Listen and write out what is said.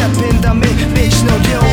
step in the